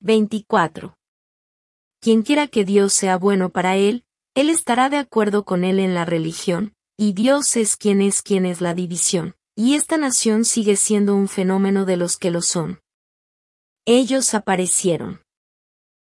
24. Quien quiera que Dios sea bueno para él, él estará de acuerdo con él en la religión, y Dios es quien es quien es la división, y esta nación sigue siendo un fenómeno de los que lo son. Ellos aparecieron.